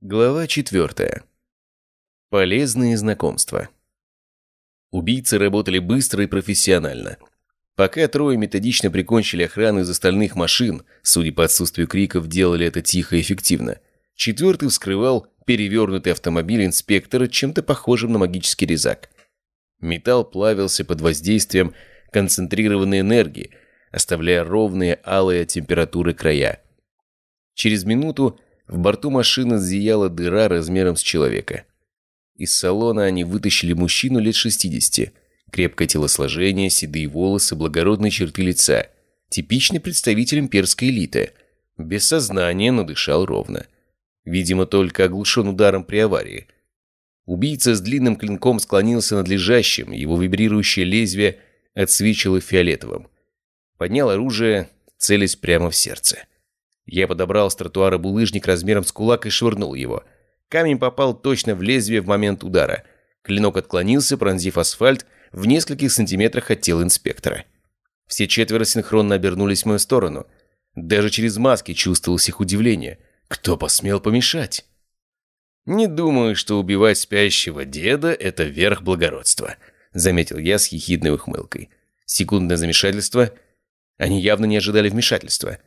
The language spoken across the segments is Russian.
Глава четвертая. Полезные знакомства. Убийцы работали быстро и профессионально. Пока трое методично прикончили охрану из остальных машин, судя по отсутствию криков, делали это тихо и эффективно. Четвертый вскрывал перевернутый автомобиль инспектора чем-то похожим на магический резак. Металл плавился под воздействием концентрированной энергии, оставляя ровные алые температуры края. Через минуту в борту машины зияла дыра размером с человека. Из салона они вытащили мужчину лет 60. Крепкое телосложение, седые волосы, благородные черты лица. Типичный представитель имперской элиты. Без сознания, но дышал ровно. Видимо, только оглушен ударом при аварии. Убийца с длинным клинком склонился над лежащим, его вибрирующее лезвие отсвечило фиолетовым. Поднял оружие, целясь прямо в сердце. Я подобрал с тротуара булыжник размером с кулак и швырнул его. Камень попал точно в лезвие в момент удара. Клинок отклонился, пронзив асфальт в нескольких сантиметрах от тела инспектора. Все четверо синхронно обернулись в мою сторону. Даже через маски чувствовалось их удивление. Кто посмел помешать? «Не думаю, что убивать спящего деда – это верх благородства», – заметил я с хихидной ухмылкой. Секундное замешательство. Они явно не ожидали вмешательства.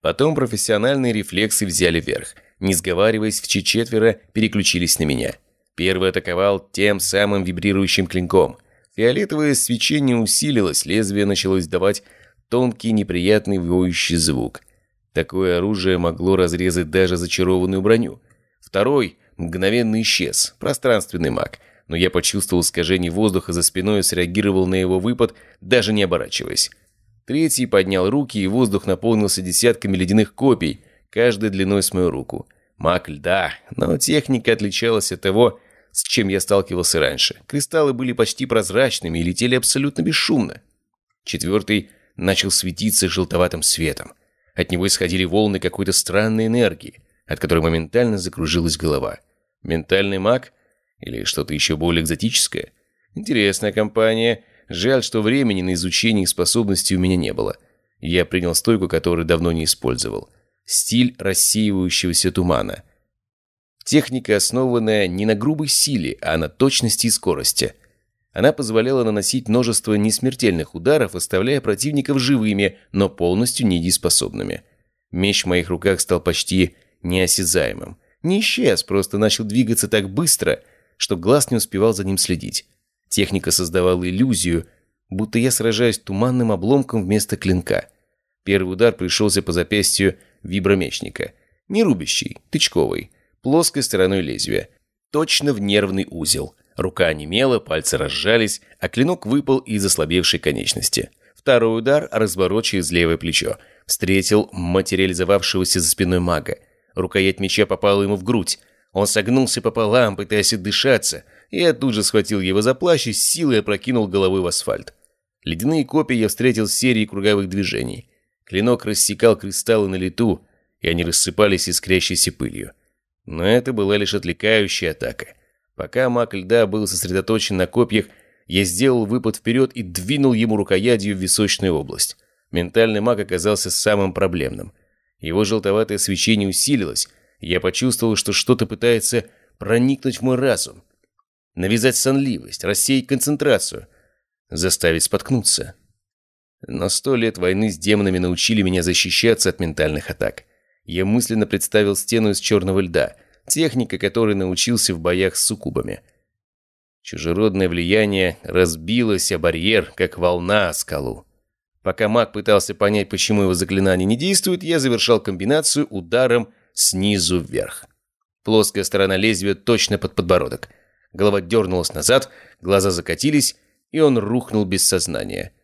Потом профессиональные рефлексы взяли верх. Не сговариваясь, все четверо переключились на меня. Первый атаковал тем самым вибрирующим клинком. Фиолетовое свечение усилилось, лезвие начало издавать тонкий неприятный воющий звук. Такое оружие могло разрезать даже зачарованную броню. Второй мгновенно исчез, пространственный маг, но я почувствовал искажение воздуха за спиной и среагировал на его выпад, даже не оборачиваясь. Третий поднял руки, и воздух наполнился десятками ледяных копий, каждой длиной с мою руку. Маг льда, но техника отличалась от того, с чем я сталкивался раньше. Кристаллы были почти прозрачными и летели абсолютно бесшумно. Четвертый начал светиться желтоватым светом. От него исходили волны какой-то странной энергии, от которой моментально закружилась голова. Ментальный маг? Или что-то еще более экзотическое? Интересная компания — Жаль, что времени на изучение их способностей у меня не было. Я принял стойку, которую давно не использовал. Стиль рассеивающегося тумана. Техника, основанная не на грубой силе, а на точности и скорости. Она позволяла наносить множество несмертельных ударов, оставляя противников живыми, но полностью недееспособными. Меч в моих руках стал почти неосязаемым. Не исчез, просто начал двигаться так быстро, что глаз не успевал за ним следить. Техника создавала иллюзию, будто я сражаюсь туманным обломком вместо клинка. Первый удар пришелся по запястью вибромечника. Не рубящий, тычковый, плоской стороной лезвия. Точно в нервный узел. Рука онемела, пальцы разжались, а клинок выпал из ослабевшей конечности. Второй удар, разворот через левое плечо. Встретил материализовавшегося за спиной мага. Рукоять меча попала ему в грудь. Он согнулся пополам, пытаясь отдышаться – я тут же схватил его за плащ и с силой опрокинул головой в асфальт. Ледяные копья я встретил с серией круговых движений. Клинок рассекал кристаллы на лету, и они рассыпались искрящейся пылью. Но это была лишь отвлекающая атака. Пока маг льда был сосредоточен на копьях, я сделал выпад вперед и двинул ему рукоятью в височную область. Ментальный маг оказался самым проблемным. Его желтоватое свечение усилилось, и я почувствовал, что что-то пытается проникнуть в мой разум навязать сонливость, рассеять концентрацию, заставить споткнуться. Но сто лет войны с демонами научили меня защищаться от ментальных атак. Я мысленно представил стену из черного льда, техника которой научился в боях с суккубами. Чужеродное влияние разбилось о барьер, как волна о скалу. Пока маг пытался понять, почему его заклинание не действует, я завершал комбинацию ударом снизу вверх. Плоская сторона лезвия точно под подбородок. Голова дернулась назад, глаза закатились, и он рухнул без сознания.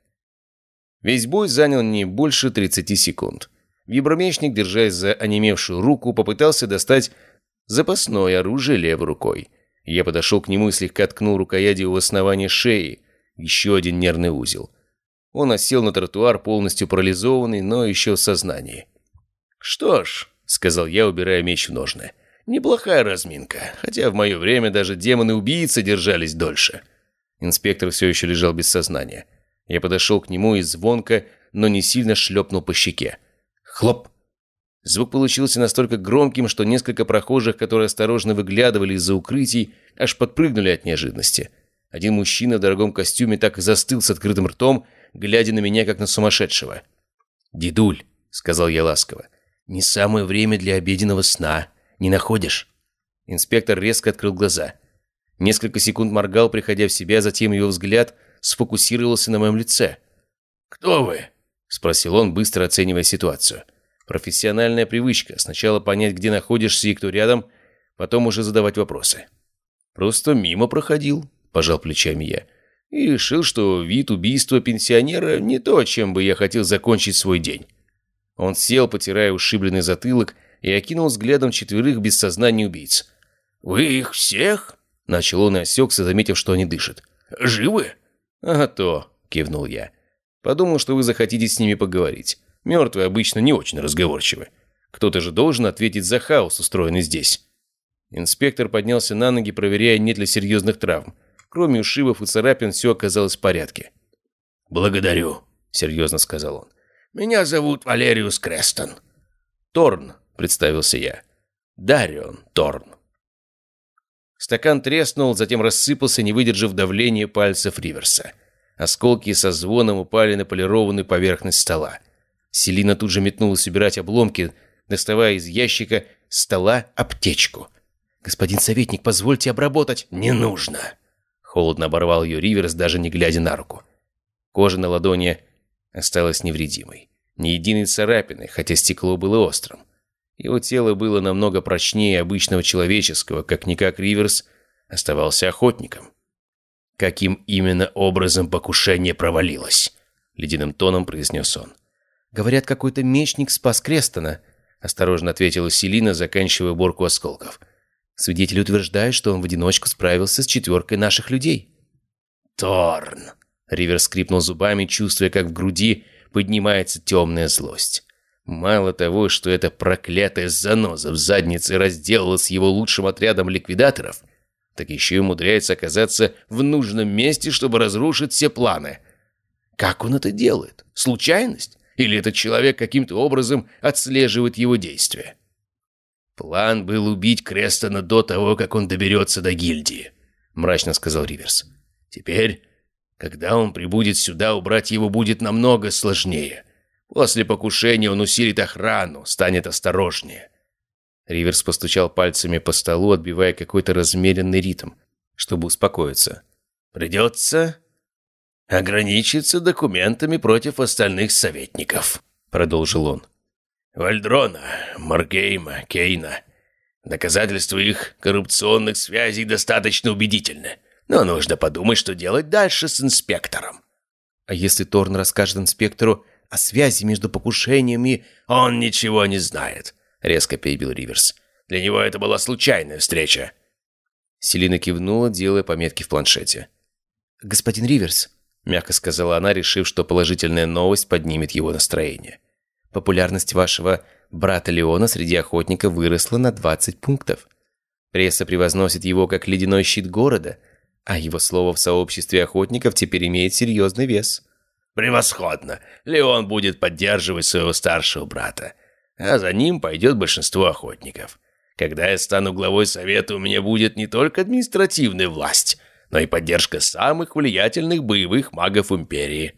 Весь бой занял не больше 30 секунд. Вибромечник, держась за онемевшую руку, попытался достать запасное оружие левой рукой. Я подошел к нему и слегка ткнул рукоятью в основание шеи. Еще один нервный узел. Он осел на тротуар, полностью парализованный, но еще в сознании. «Что ж», — сказал я, убирая меч в ножны, — Неплохая разминка, хотя в мое время даже демоны-убийцы держались дольше. Инспектор все еще лежал без сознания. Я подошел к нему и звонко, но не сильно шлепнул по щеке. Хлоп! Звук получился настолько громким, что несколько прохожих, которые осторожно выглядывали из-за укрытий, аж подпрыгнули от неожиданности. Один мужчина в дорогом костюме так и застыл с открытым ртом, глядя на меня, как на сумасшедшего. «Дедуль», — сказал я ласково, — «не самое время для обеденного сна. Не находишь?» Инспектор резко открыл глаза. Несколько секунд моргал, приходя в себя, затем его взгляд сфокусировался на моем лице. «Кто вы?» — спросил он, быстро оценивая ситуацию. Профессиональная привычка. Сначала понять, где находишься и кто рядом, потом уже задавать вопросы. «Просто мимо проходил», – пожал плечами я. «И решил, что вид убийства пенсионера не то, чем бы я хотел закончить свой день». Он сел, потирая ушибленный затылок, и окинул взглядом четверых без сознания убийц. «Вы их всех?» – начал он и осекся, заметив, что они дышат. «Живы?» «А то», – кивнул я. «Подумал, что вы захотите с ними поговорить. Мертвые обычно не очень разговорчивы. Кто-то же должен ответить за хаос, устроенный здесь». Инспектор поднялся на ноги, проверяя, нет ли серьезных травм. Кроме ушибов и царапин, все оказалось в порядке. «Благодарю», — серьезно сказал он. «Меня зовут Валериус Крестон». «Торн», — представился я. «Дарион Торн». Стакан треснул, затем рассыпался, не выдержав давления пальцев Риверса. Осколки со звоном упали на полированную поверхность стола. Селина тут же метнулась убирать обломки, доставая из ящика стола аптечку. «Господин советник, позвольте обработать». «Не нужно!» Холодно оборвал ее Риверс, даже не глядя на руку. Кожа на ладони осталась невредимой. Ни единой царапины, хотя стекло было острым. Его тело было намного прочнее обычного человеческого, как-никак Риверс оставался охотником. «Каким именно образом покушение провалилось?» — ледяным тоном произнес он. «Говорят, какой-то мечник спас Крестона», — осторожно ответила Селина, заканчивая уборку осколков. Свидетели утверждают, что он в одиночку справился с четверкой наших людей. «Торн!» Ривер скрипнул зубами, чувствуя, как в груди поднимается темная злость. Мало того, что эта проклятая заноза в заднице разделала с его лучшим отрядом ликвидаторов, так еще и умудряется оказаться в нужном месте, чтобы разрушить все планы. Как он это делает? Случайность? Или этот человек каким-то образом отслеживает его действия? «План был убить Крестона до того, как он доберется до гильдии», — мрачно сказал Риверс. «Теперь, когда он прибудет сюда, убрать его будет намного сложнее. После покушения он усилит охрану, станет осторожнее». Риверс постучал пальцами по столу, отбивая какой-то размеренный ритм, чтобы успокоиться. «Придется ограничиться документами против остальных советников», — продолжил он. Вальдрона, Маргейма, Кейна. Доказательства их коррупционных связей достаточно убедительны. Но нужно подумать, что делать дальше с инспектором. А если Торн расскажет инспектору о связи между покушениями... Он ничего не знает, резко перебил Риверс. Для него это была случайная встреча. Селина кивнула, делая пометки в планшете. «Господин Риверс», — мягко сказала она, решив, что положительная новость поднимет его настроение. Популярность вашего брата Леона среди охотников выросла на 20 пунктов. Пресса превозносит его как ледяной щит города, а его слово в сообществе охотников теперь имеет серьезный вес. «Превосходно! Леон будет поддерживать своего старшего брата, а за ним пойдет большинство охотников. Когда я стану главой совета, у меня будет не только административная власть, но и поддержка самых влиятельных боевых магов Империи».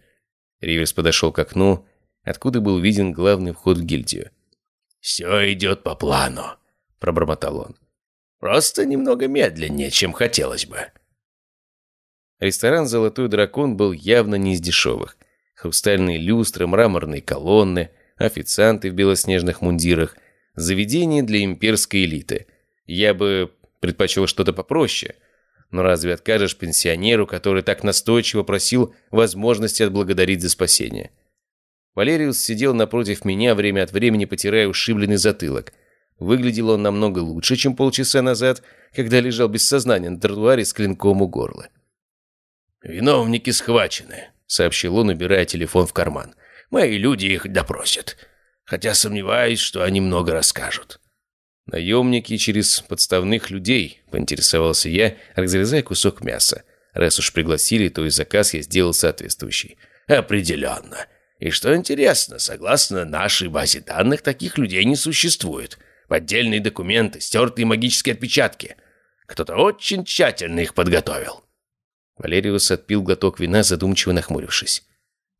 Риверс подошел к окну откуда был виден главный вход в гильдию. «Все идет по плану», — пробормотал он. «Просто немного медленнее, чем хотелось бы». Ресторан «Золотой дракон» был явно не из дешевых. Хрустальные люстры, мраморные колонны, официанты в белоснежных мундирах. Заведение для имперской элиты. Я бы предпочел что-то попроще. Но разве откажешь пенсионеру, который так настойчиво просил возможности отблагодарить за спасение? Валериус сидел напротив меня, время от времени потирая ушибленный затылок. Выглядел он намного лучше, чем полчаса назад, когда лежал без сознания на тротуаре с клинком у горла. «Виновники схвачены», — сообщил он, убирая телефон в карман. «Мои люди их допросят, хотя сомневаюсь, что они много расскажут». «Наемники через подставных людей», — поинтересовался я, разрезая кусок мяса. Раз уж пригласили, то и заказ я сделал соответствующий. «Определенно. И что интересно, согласно нашей базе данных, таких людей не существует. Поддельные документы, стертые магические отпечатки. Кто-то очень тщательно их подготовил. Валериус отпил глоток вина, задумчиво нахмурившись.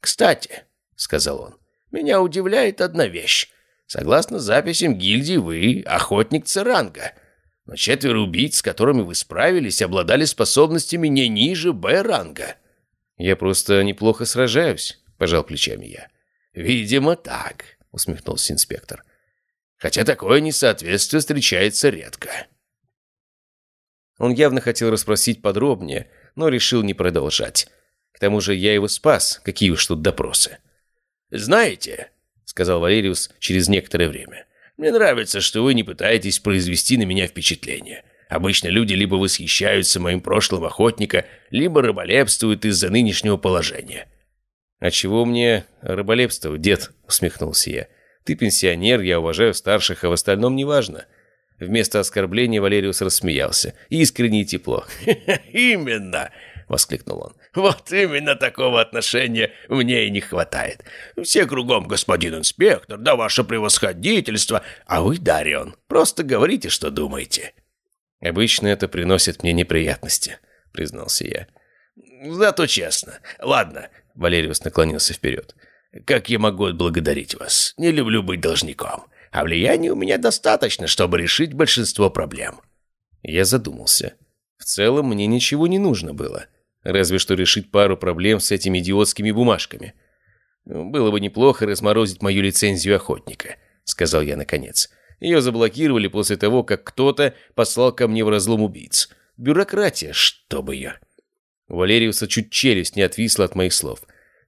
«Кстати», — сказал он, — «меня удивляет одна вещь. Согласно записям гильдии, вы охотник Церанга. Но четверо убийц, с которыми вы справились, обладали способностями не ниже Б-ранга». «Я просто неплохо сражаюсь», — пожал плечами я. «Видимо, так», — усмехнулся инспектор. «Хотя такое несоответствие встречается редко». Он явно хотел расспросить подробнее, но решил не продолжать. К тому же я его спас, какие уж тут допросы. «Знаете», — сказал Валериус через некоторое время, «мне нравится, что вы не пытаетесь произвести на меня впечатление. Обычно люди либо восхищаются моим прошлым охотника, либо рыболепствуют из-за нынешнего положения». «А чего мне рыболепствовать, дед?» — усмехнулся я. «Ты пенсионер, я уважаю старших, а в остальном неважно». Вместо оскорбления Валериус рассмеялся. Искренне и тепло. «Именно!» — воскликнул он. «Вот именно такого отношения мне и не хватает. Все кругом, господин инспектор, да ваше превосходительство, а вы, Дарион, просто говорите, что думаете». «Обычно это приносит мне неприятности», — признался я. «Зато честно. Ладно», — Валериус наклонился вперед. «Как я могу отблагодарить вас? Не люблю быть должником а влияния у меня достаточно, чтобы решить большинство проблем». Я задумался. В целом мне ничего не нужно было. Разве что решить пару проблем с этими идиотскими бумажками. «Было бы неплохо разморозить мою лицензию охотника», — сказал я наконец. Ее заблокировали после того, как кто-то послал ко мне в разлом убийц. Бюрократия, чтобы ее. У Валериуса чуть челюсть не отвисла от моих слов.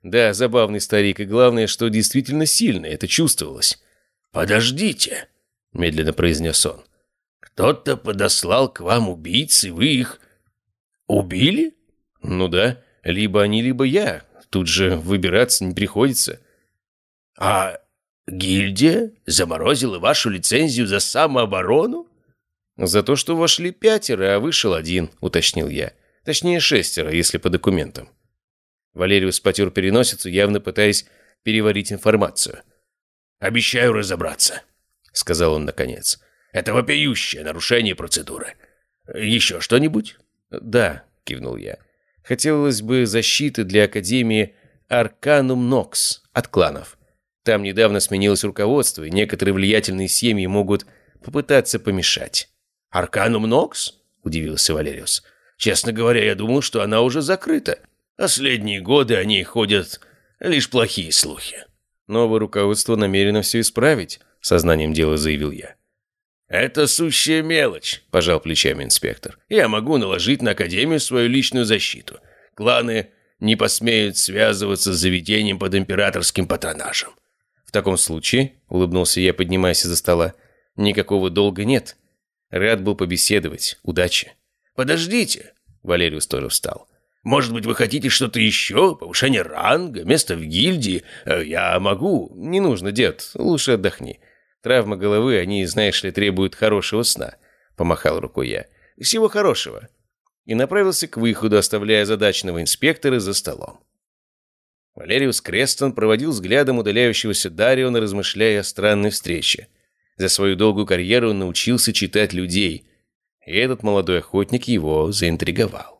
Да, забавный старик, и главное, что действительно сильный, это чувствовалось. «Подождите», — медленно произнес он. «Кто-то подослал к вам убийц, и вы их убили?» «Ну да, либо они, либо я. Тут же выбираться не приходится». «А гильдия заморозила вашу лицензию за самооборону?» «За то, что вошли пятеро, а вышел один», — уточнил я. Точнее, шестеро, если по документам. Валериус потер переносицу, явно пытаясь переварить информацию. «Обещаю разобраться», — сказал он наконец. «Это вопиющее нарушение процедуры. Еще что-нибудь?» «Да», — кивнул я. «Хотелось бы защиты для Академии Арканум Нокс от кланов. Там недавно сменилось руководство, и некоторые влиятельные семьи могут попытаться помешать». «Арканум Нокс?» — удивился Валериус. «Честно говоря, я думал, что она уже закрыта. Последние годы о ней ходят лишь плохие слухи». Новое руководство намерено все исправить, сознанием дела заявил я. «Это сущая мелочь», – пожал плечами инспектор. «Я могу наложить на Академию свою личную защиту. Кланы не посмеют связываться с заведением под императорским патронажем». «В таком случае», – улыбнулся я, поднимаясь из-за стола, – «никакого долга нет. Рад был побеседовать. Удачи». «Подождите», – Валериус тоже встал. Может быть, вы хотите что-то еще? Повышение ранга? Место в гильдии? Э, я могу». «Не нужно, дед. Лучше отдохни. Травма головы, они, знаешь ли, требуют хорошего сна», — помахал рукой я. «Всего хорошего». И направился к выходу, оставляя задачного инспектора за столом. Валериус Крестон проводил взглядом удаляющегося Дариона, размышляя о странной встрече. За свою долгую карьеру он научился читать людей, и этот молодой охотник его заинтриговал.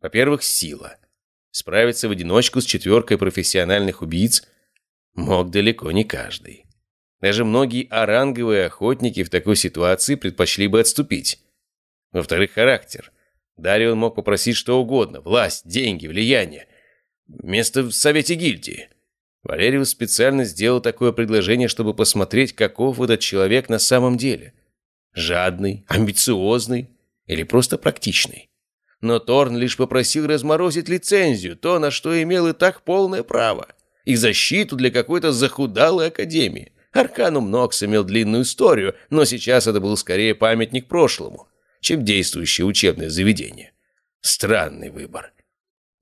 Во-первых, сила. Справиться в одиночку с четверкой профессиональных убийц мог далеко не каждый. Даже многие оранговые охотники в такой ситуации предпочли бы отступить. Во-вторых, характер. Дарион мог попросить что угодно – власть, деньги, влияние. Место в совете гильдии. Валериус специально сделал такое предложение, чтобы посмотреть, каков этот человек на самом деле. Жадный, амбициозный или просто практичный но Торн лишь попросил разморозить лицензию, то, на что имел и так полное право, и защиту для какой-то захудалой академии. Арканум Нокс имел длинную историю, но сейчас это был скорее памятник прошлому, чем действующее учебное заведение. Странный выбор.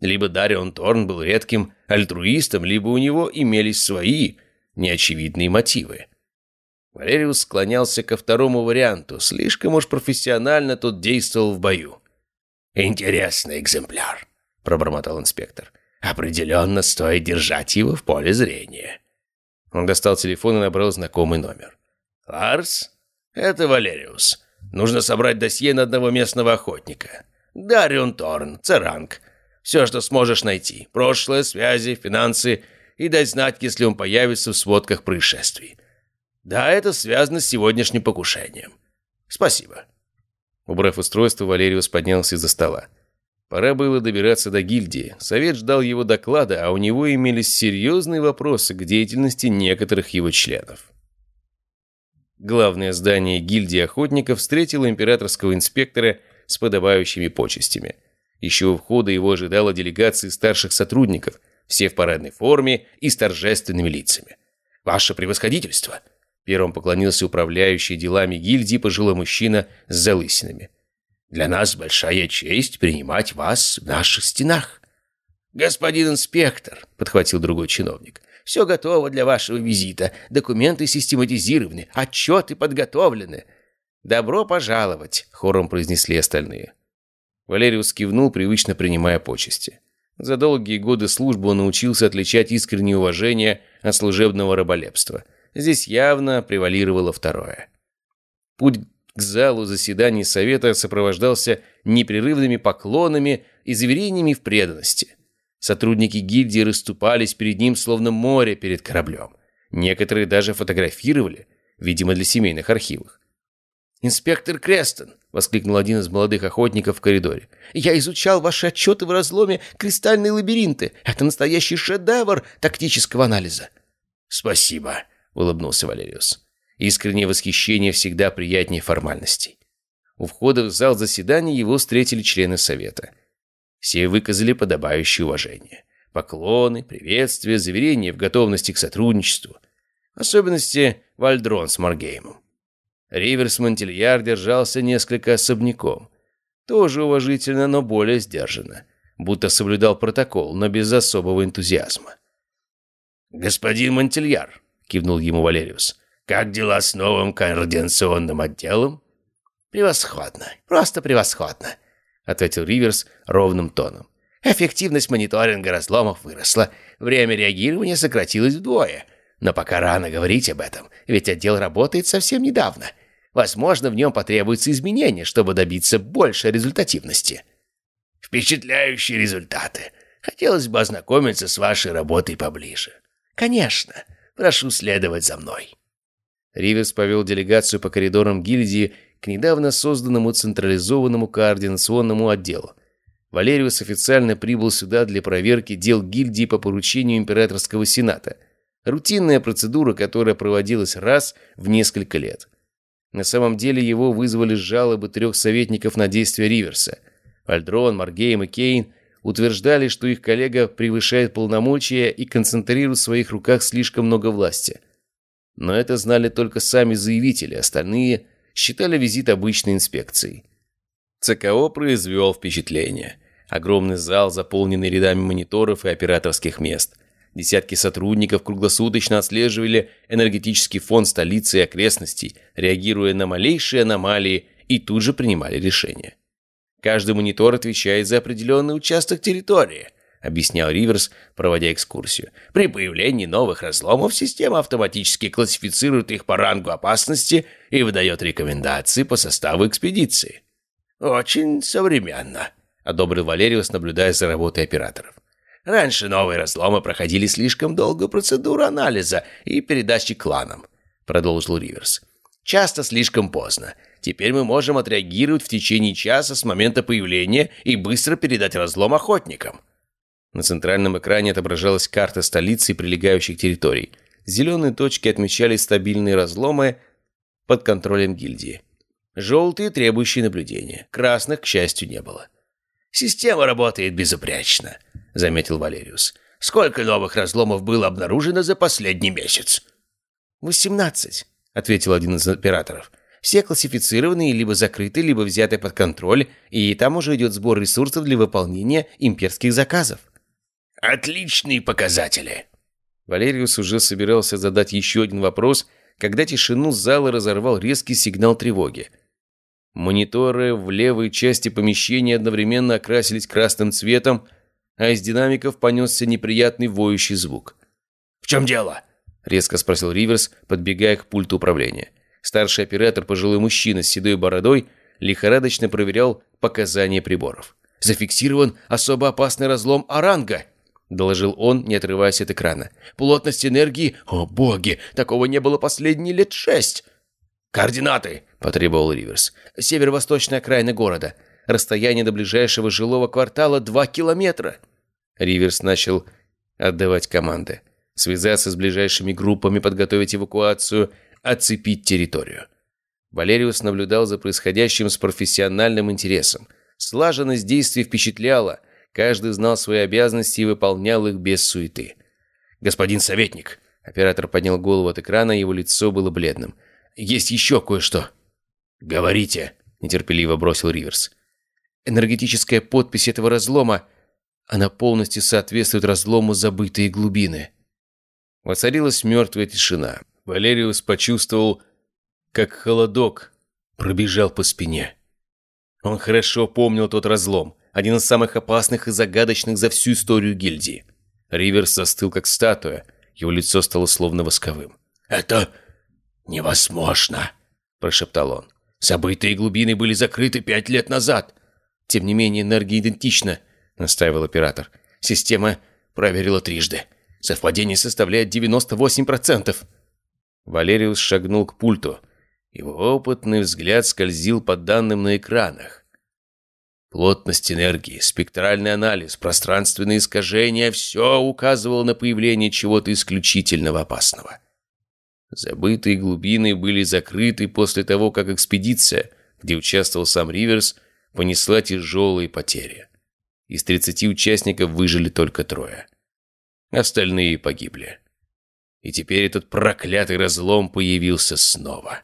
Либо Дарион Торн был редким альтруистом, либо у него имелись свои неочевидные мотивы. Валериус склонялся ко второму варианту, слишком уж профессионально тот действовал в бою. «Интересный экземпляр», — пробормотал инспектор. Определенно стоит держать его в поле зрения. Он достал телефон и набрал знакомый номер. «Ларс? Это Валериус. Нужно собрать досье на одного местного охотника. Дарион Торн, Церанг. Все, что сможешь найти. Прошлое, связи, финансы. И дать знать, если он появится в сводках происшествий. Да, это связано с сегодняшним покушением. Спасибо». Убрав устройство, Валериус поднялся из-за стола. Пора было добираться до гильдии. Совет ждал его доклада, а у него имелись серьезные вопросы к деятельности некоторых его членов. Главное здание гильдии охотников встретило императорского инспектора с подобающими почестями. Еще у входа его ожидала делегация старших сотрудников, все в парадной форме и с торжественными лицами. «Ваше превосходительство!» Первым поклонился управляющий делами гильдии пожилой мужчина с залысинами. Для нас большая честь принимать вас в наших стенах». «Господин инспектор», — подхватил другой чиновник, — «все готово для вашего визита. Документы систематизированы, отчеты подготовлены». «Добро пожаловать», — хором произнесли остальные. Валериус кивнул, привычно принимая почести. За долгие годы службы он научился отличать искреннее уважение от служебного раболепства. Здесь явно превалировало второе. Путь к залу заседаний совета сопровождался непрерывными поклонами и заверениями в преданности. Сотрудники гильдии расступались перед ним, словно море перед кораблем. Некоторые даже фотографировали, видимо, для семейных архивов. «Инспектор Крестон!» — воскликнул один из молодых охотников в коридоре. «Я изучал ваши отчеты в разломе «Кристальные лабиринты». Это настоящий шедевр тактического анализа». «Спасибо», — улыбнулся Валериус. Искреннее восхищение всегда приятнее формальностей. У входа в зал заседаний его встретили члены совета. Все выказали подобающее уважение. Поклоны, приветствия, заверения в готовности к сотрудничеству. Особенности Вальдрон с Маргеймом. Риверс Монтильяр держался несколько особняком. Тоже уважительно, но более сдержанно. Будто соблюдал протокол, но без особого энтузиазма. «Господин Монтильяр», — кивнул ему Валериус, — как дела с новым координационным отделом?» «Превосходно, просто превосходно», — ответил Риверс ровным тоном. «Эффективность мониторинга разломов выросла, время реагирования сократилось вдвое. Но пока рано говорить об этом, ведь отдел работает совсем недавно. Возможно, в нем потребуются изменения, чтобы добиться большей результативности». «Впечатляющие результаты. Хотелось бы ознакомиться с вашей работой поближе». «Конечно. Прошу следовать за мной». Ривес повел делегацию по коридорам гильдии к недавно созданному централизованному координационному отделу. Валериус официально прибыл сюда для проверки дел гильдии по поручению Императорского Сената. Рутинная процедура, которая проводилась раз в несколько лет. На самом деле его вызвали жалобы трех советников на действия Риверса. Вальдрон, Маргейм и Кейн утверждали, что их коллега превышает полномочия и концентрирует в своих руках слишком много власти – но это знали только сами заявители, остальные считали визит обычной инспекцией. ЦКО произвел впечатление. Огромный зал, заполненный рядами мониторов и операторских мест. Десятки сотрудников круглосуточно отслеживали энергетический фон столицы и окрестностей, реагируя на малейшие аномалии и тут же принимали решения. Каждый монитор отвечает за определенный участок территории – объяснял Риверс, проводя экскурсию. При появлении новых разломов система автоматически классифицирует их по рангу опасности и выдает рекомендации по составу экспедиции. «Очень современно», — одобрил Валериус, наблюдая за работой операторов. «Раньше новые разломы проходили слишком долгую процедуру анализа и передачи кланам», — продолжил Риверс. «Часто слишком поздно. Теперь мы можем отреагировать в течение часа с момента появления и быстро передать разлом охотникам». На центральном экране отображалась карта столицы и прилегающих территорий. Зеленые точки отмечали стабильные разломы под контролем гильдии. Желтые, требующие наблюдения. Красных, к счастью, не было. «Система работает безупречно», — заметил Валериус. «Сколько новых разломов было обнаружено за последний месяц?» «Восемнадцать», — ответил один из операторов. «Все классифицированные, либо закрыты, либо взяты под контроль, и там уже идет сбор ресурсов для выполнения имперских заказов». Отличные показатели. Валериус уже собирался задать еще один вопрос, когда тишину зала разорвал резкий сигнал тревоги. Мониторы в левой части помещения одновременно окрасились красным цветом, а из динамиков понесся неприятный воющий звук. «В чем дело?» – резко спросил Риверс, подбегая к пульту управления. Старший оператор, пожилой мужчина с седой бородой, лихорадочно проверял показания приборов. «Зафиксирован особо опасный разлом Оранга», – доложил он, не отрываясь от экрана. «Плотность энергии... О, боги! Такого не было последние лет шесть!» «Координаты!» – потребовал Риверс. «Северо-восточная окраина города. Расстояние до ближайшего жилого квартала два километра». Риверс начал отдавать команды. Связаться с ближайшими группами, подготовить эвакуацию, оцепить территорию. Валериус наблюдал за происходящим с профессиональным интересом. Слаженность действий впечатляла, каждый знал свои обязанности и выполнял их без суеты. «Господин советник!» Оператор поднял голову от экрана, его лицо было бледным. «Есть еще кое-что!» «Говорите!» – нетерпеливо бросил Риверс. «Энергетическая подпись этого разлома, она полностью соответствует разлому забытые глубины». Воцарилась мертвая тишина. Валериус почувствовал, как холодок пробежал по спине. Он хорошо помнил тот разлом, один из самых опасных и загадочных за всю историю гильдии. Риверс застыл как статуя, его лицо стало словно восковым. «Это невозможно!» – прошептал он. «Забытые глубины были закрыты пять лет назад!» «Тем не менее, энергия идентична», – настаивал оператор. «Система проверила трижды. Совпадение составляет 98%. Валериус шагнул к пульту. Его опытный взгляд скользил по данным на экранах. Плотность энергии, спектральный анализ, пространственные искажения – все указывало на появление чего-то исключительного опасного. Забытые глубины были закрыты после того, как экспедиция, где участвовал сам Риверс, понесла тяжелые потери. Из 30 участников выжили только трое. Остальные погибли. И теперь этот проклятый разлом появился снова.